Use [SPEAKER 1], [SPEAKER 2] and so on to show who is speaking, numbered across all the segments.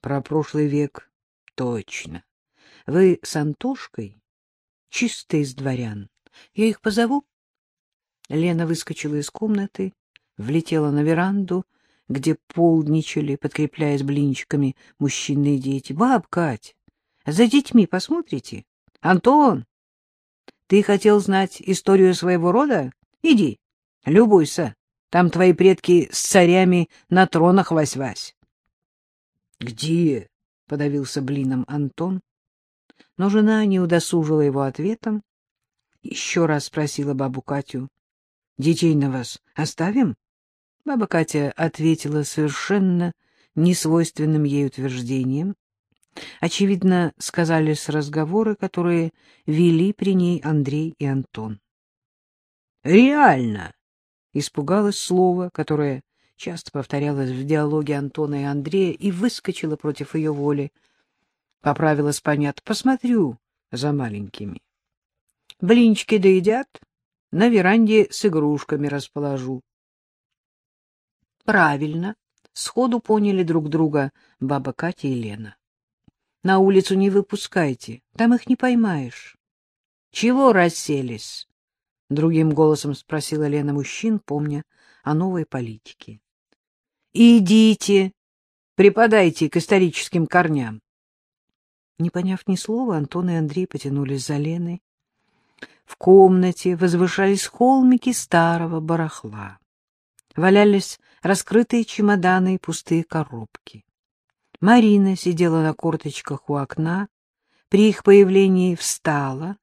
[SPEAKER 1] Про прошлый век точно. Вы с Антошкой чисто из дворян. Я их позову? Лена выскочила из комнаты, влетела на веранду, где полдничали, подкрепляясь блинчиками, мужчины и дети. — Баб, Кать, за детьми посмотрите? — Антон, ты хотел знать историю своего рода? Иди, любуйся. Там твои предки с царями на тронах вась-вась. — Где? — подавился блином Антон. Но жена не удосужила его ответом. Еще раз спросила бабу Катю. — Детей на вас оставим? Баба Катя ответила совершенно несвойственным ей утверждением. Очевидно, сказались разговоры, которые вели при ней Андрей и Антон. «Реально!» — испугалось слово, которое часто повторялось в диалоге Антона и Андрея, и выскочила против ее воли. Поправилась понятно. «Посмотрю за маленькими. Блинчики доедят, на веранде с игрушками расположу. Правильно, сходу поняли друг друга баба Катя и Лена. На улицу не выпускайте, там их не поймаешь. Чего расселись? Другим голосом спросила Лена мужчин, помня о новой политике. Идите, преподайте к историческим корням. Не поняв ни слова, Антон и Андрей потянулись за Леной. В комнате возвышались холмики старого барахла. Валялись раскрытые чемоданы и пустые коробки. Марина сидела на корточках у окна, при их появлении встала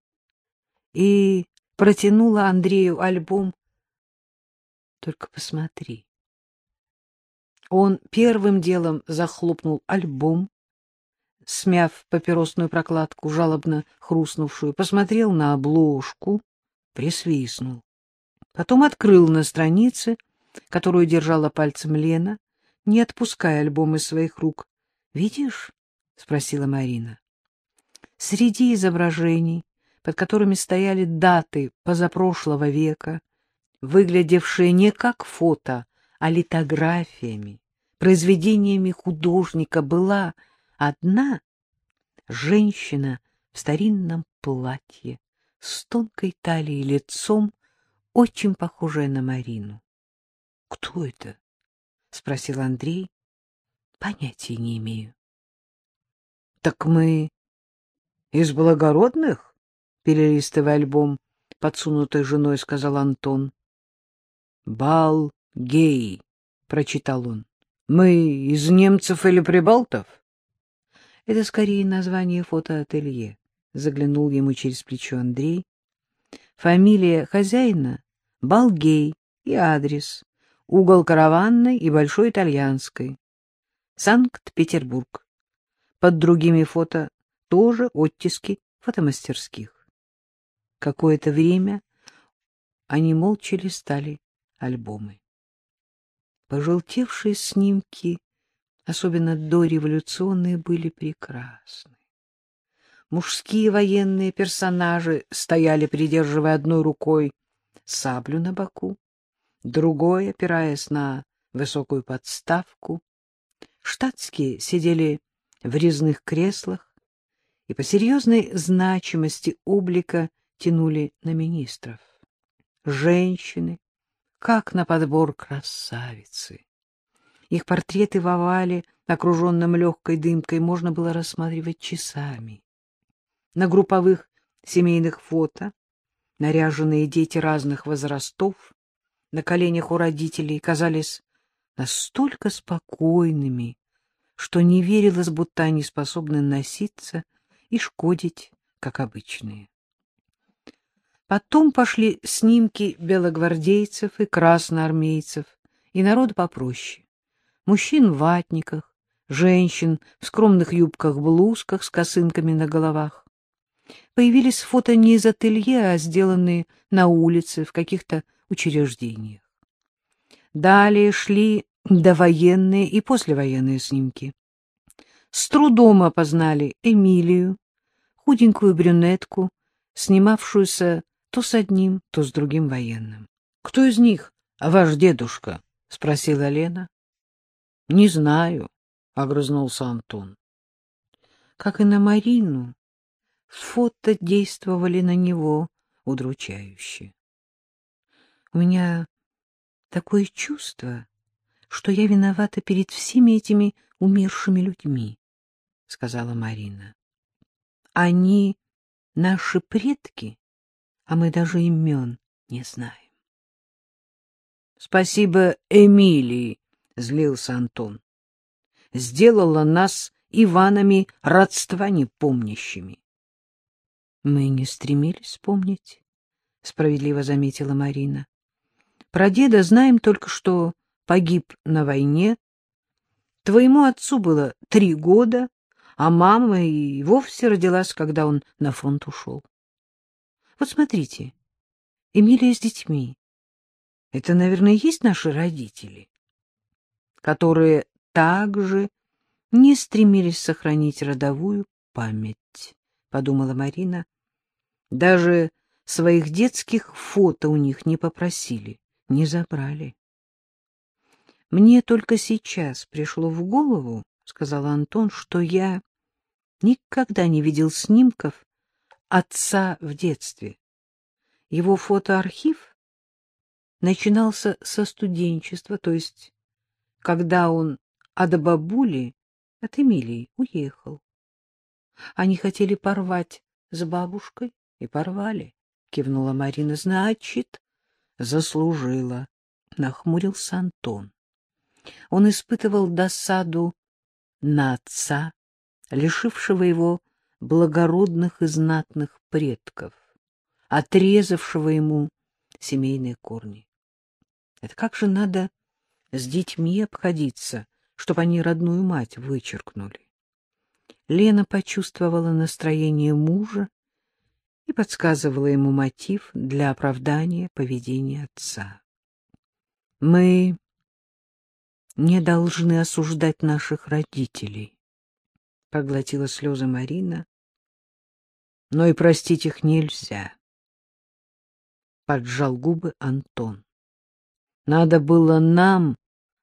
[SPEAKER 1] и протянула Андрею альбом. Только посмотри. Он первым делом захлопнул альбом, смяв папиросную прокладку, жалобно хрустнувшую, посмотрел на обложку, присвистнул. Потом открыл на странице которую держала пальцем Лена, не отпуская альбом из своих рук. — Видишь? — спросила Марина. Среди изображений, под которыми стояли даты позапрошлого века, выглядевшие не как фото, а литографиями, произведениями художника, была одна женщина в старинном платье с тонкой талией лицом, очень похожая на Марину. — Кто это? — спросил Андрей. — Понятия не имею. — Так мы из благородных? — перелистывая альбом, подсунутой женой, сказал Антон. — Бал гей, — прочитал он. — Мы из немцев или прибалтов? — Это скорее название фотоателье, — заглянул ему через плечо Андрей. Фамилия хозяина — Балгей и адрес угол Караванной и Большой Итальянской, Санкт-Петербург. Под другими фото тоже оттиски фотомастерских. Какое-то время они молча листали альбомы. Пожелтевшие снимки, особенно дореволюционные, были прекрасны. Мужские военные персонажи стояли, придерживая одной рукой саблю на боку, другой, опираясь на высокую подставку. Штатские сидели в резных креслах и по серьезной значимости облика тянули на министров. Женщины, как на подбор красавицы. Их портреты в овале, окруженном легкой дымкой, можно было рассматривать часами. На групповых семейных фото наряженные дети разных возрастов на коленях у родителей казались настолько спокойными, что не верилось, будто они способны носиться и шкодить, как обычные. Потом пошли снимки белогвардейцев и красноармейцев, и народ попроще. Мужчин в ватниках, женщин в скромных юбках-блузках с косынками на головах. Появились фото не из ателье, а сделанные на улице, в каких-то учреждениях. Далее шли довоенные и послевоенные снимки. С трудом опознали Эмилию, худенькую брюнетку, снимавшуюся то с одним, то с другим военным. — Кто из них ваш дедушка? — спросила Лена. — Не знаю, огрызнулся Антон. Как и на Марину, фото действовали на него удручающе. У меня такое чувство, что я виновата перед всеми этими умершими людьми, — сказала Марина. Они наши предки, а мы даже имен не знаем. — Спасибо Эмилии, — злился Антон. — Сделала нас Иванами родства непомнящими. — Мы не стремились помнить, — справедливо заметила Марина. — Про деда знаем только, что погиб на войне. Твоему отцу было три года, а мама и вовсе родилась, когда он на фронт ушел. Вот смотрите, Эмилия с детьми. Это, наверное, есть наши родители, которые также не стремились сохранить родовую память, — подумала Марина. Даже своих детских фото у них не попросили, не забрали. Мне только сейчас пришло в голову, — сказал Антон, — что я никогда не видел снимков отца в детстве. Его фотоархив начинался со студенчества, то есть когда он от бабули, от Эмилии, уехал. Они хотели порвать с бабушкой и порвали, — кивнула Марина. — Значит, заслужила, — нахмурился Антон. Он испытывал досаду на отца, лишившего его благородных и знатных предков, отрезавшего ему семейные корни. Это как же надо с детьми обходиться, чтобы они родную мать вычеркнули? Лена почувствовала настроение мужа и подсказывала ему мотив для оправдания поведения отца. Мы не должны осуждать наших родителей, — проглотила слезы Марина. Но и простить их нельзя. Поджал губы Антон. Надо было нам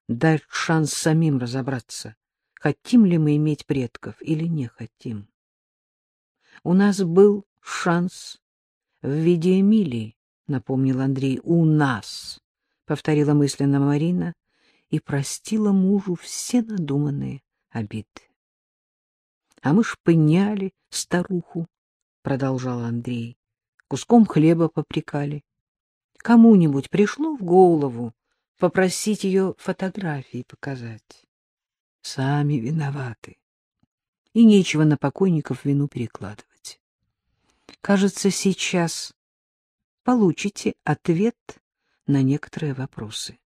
[SPEAKER 1] дать шанс самим разобраться, хотим ли мы иметь предков или не хотим. У нас был шанс в виде Эмилии, напомнил Андрей. У нас, повторила мысленно Марина и простила мужу все надуманные обиды. — А мы шпыняли старуху, — продолжал Андрей, — куском хлеба попрекали. Кому-нибудь пришло в голову попросить ее фотографии показать? Сами виноваты. И нечего на покойников вину перекладывать. Кажется, сейчас получите ответ на некоторые вопросы.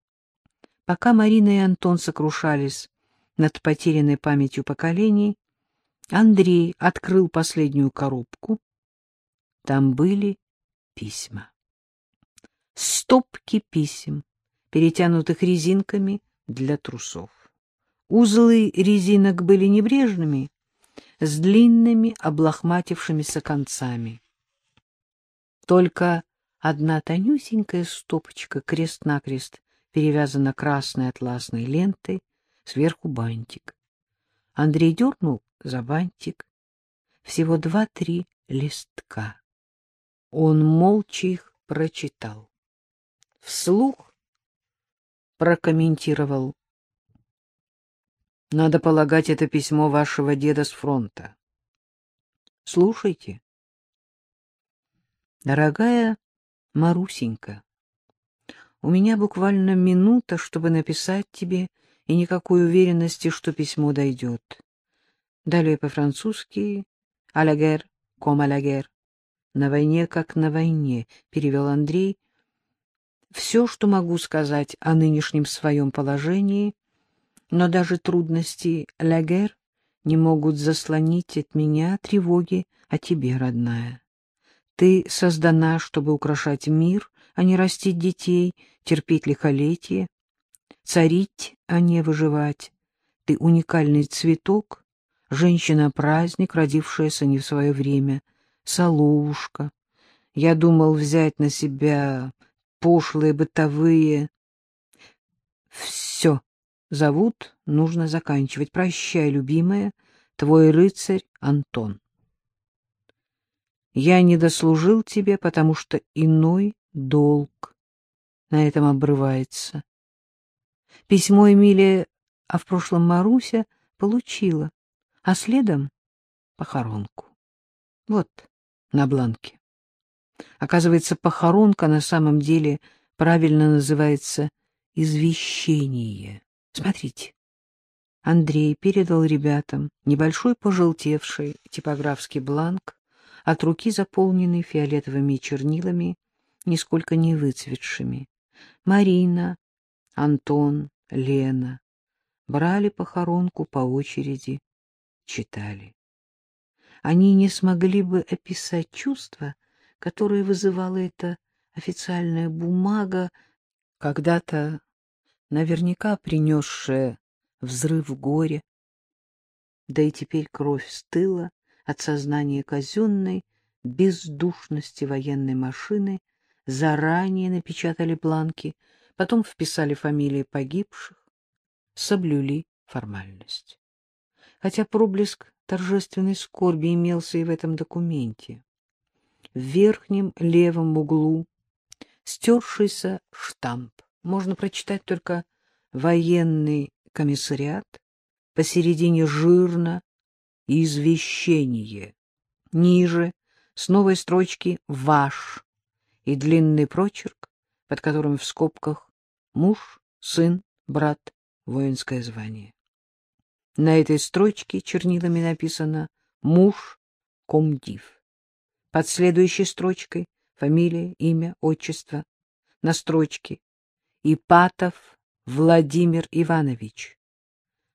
[SPEAKER 1] Пока Марина и Антон сокрушались над потерянной памятью поколений, Андрей открыл последнюю коробку. Там были письма. Стопки писем, перетянутых резинками для трусов. Узлы резинок были небрежными, с длинными облохматившимися концами. Только одна тонюсенькая стопочка крест-накрест перевязана красной атласной лентой, сверху бантик. Андрей дернул за бантик. Всего два-три листка. Он молча их прочитал. Вслух прокомментировал. Надо полагать, это письмо вашего деда с фронта. Слушайте. Дорогая Марусенька, у меня буквально минута, чтобы написать тебе, и никакой уверенности, что письмо дойдет. Далее по-французски «А à la guerre». «На войне, как на войне», — перевел Андрей. «Все, что могу сказать о нынешнем своем положении, но даже трудности «la guerre» не могут заслонить от меня тревоги о тебе, родная. Ты создана, чтобы украшать мир, а не растить детей, терпеть лихолетие, царить, а не выживать. Ты уникальный цветок, женщина-праздник, родившаяся не в свое время, соловушка. Я думал взять на себя пошлые бытовые... Все зовут нужно заканчивать. Прощай, любимая, твой рыцарь Антон. Я не дослужил тебе, потому что иной долг на этом обрывается. Письмо Эмилия, а в прошлом Маруся, получила, а следом — похоронку. Вот, на бланке. Оказывается, похоронка на самом деле правильно называется извещение. Смотрите. Андрей передал ребятам небольшой пожелтевший типографский бланк, от руки заполненный фиолетовыми чернилами, нисколько не выцветшими. Марина, Антон, Лена брали похоронку по очереди, читали. Они не смогли бы описать чувства, которые вызывала эта официальная бумага, когда-то наверняка принесшая взрыв горя. Да и теперь кровь стыла от сознания казенной бездушности военной машины, заранее напечатали бланки, потом вписали фамилии погибших, соблюли формальность. Хотя проблеск торжественной скорби имелся и в этом документе. В верхнем левом углу стершийся штамп. Можно прочитать только «Военный комиссариат», посередине жирно «Извещение». Ниже, с новой строчки «Ваш» и длинный прочерк, под которым в скобках «Муж, сын, брат, воинское звание». На этой строчке чернилами написано «Муж комдив». Под следующей строчкой фамилия, имя, отчество. На строчке Ипатов Владимир Иванович.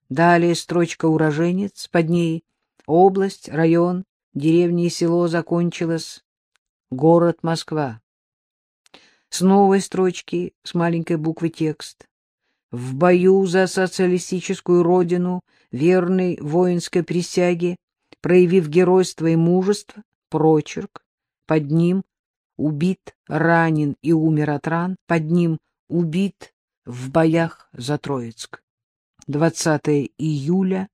[SPEAKER 1] Далее строчка уроженец, под ней область, район, деревня и село закончилось город Москва. С новой строчки с маленькой буквы текст. В бою за социалистическую родину верный воинской присяге, проявив геройство и мужество, прочерк, под ним убит, ранен и умер от ран, под ним убит в боях за Троицк. 20 июля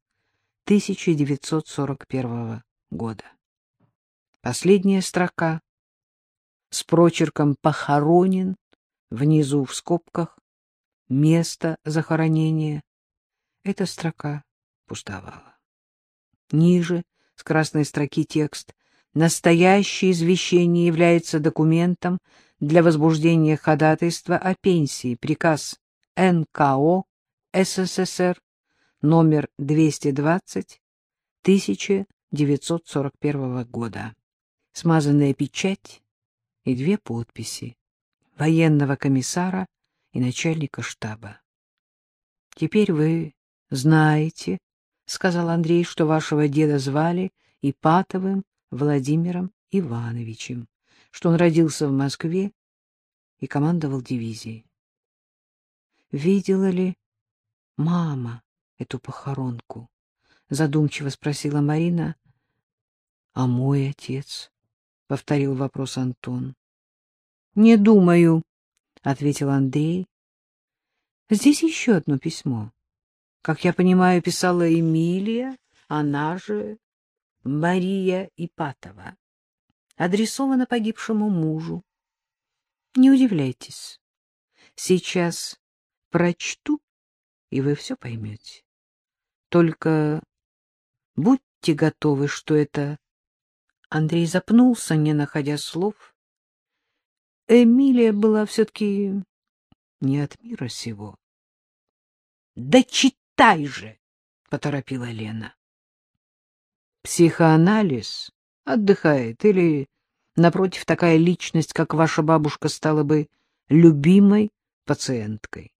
[SPEAKER 1] 1941 года. Последняя строка с прочерком «похоронен» внизу в скобках место захоронения. Эта строка пустовала. Ниже, с красной строки текст, настоящее извещение является документом для возбуждения ходатайства о пенсии, приказ НКО СССР номер 220 1941 года. Смазанная печать и две подписи военного комиссара и начальника штаба. Теперь вы знаете, — сказал Андрей, — что вашего деда звали Ипатовым Владимиром Ивановичем, что он родился в Москве и командовал дивизией. Видела ли мама эту похоронку? Задумчиво спросила Марина. — А мой отец? — повторил вопрос Антон. — Не думаю, — ответил Андрей. — Здесь еще одно письмо. Как я понимаю, писала Эмилия, она же Мария Ипатова. Адресована погибшему мужу. Не удивляйтесь. Сейчас прочту, и вы все поймете. Только будьте готовы, что это... Андрей запнулся, не находя слов. Эмилия была все-таки не от мира сего. — Да читай! Читай же, — поторопила Лена. Психоанализ отдыхает или, напротив, такая личность, как ваша бабушка, стала бы любимой пациенткой.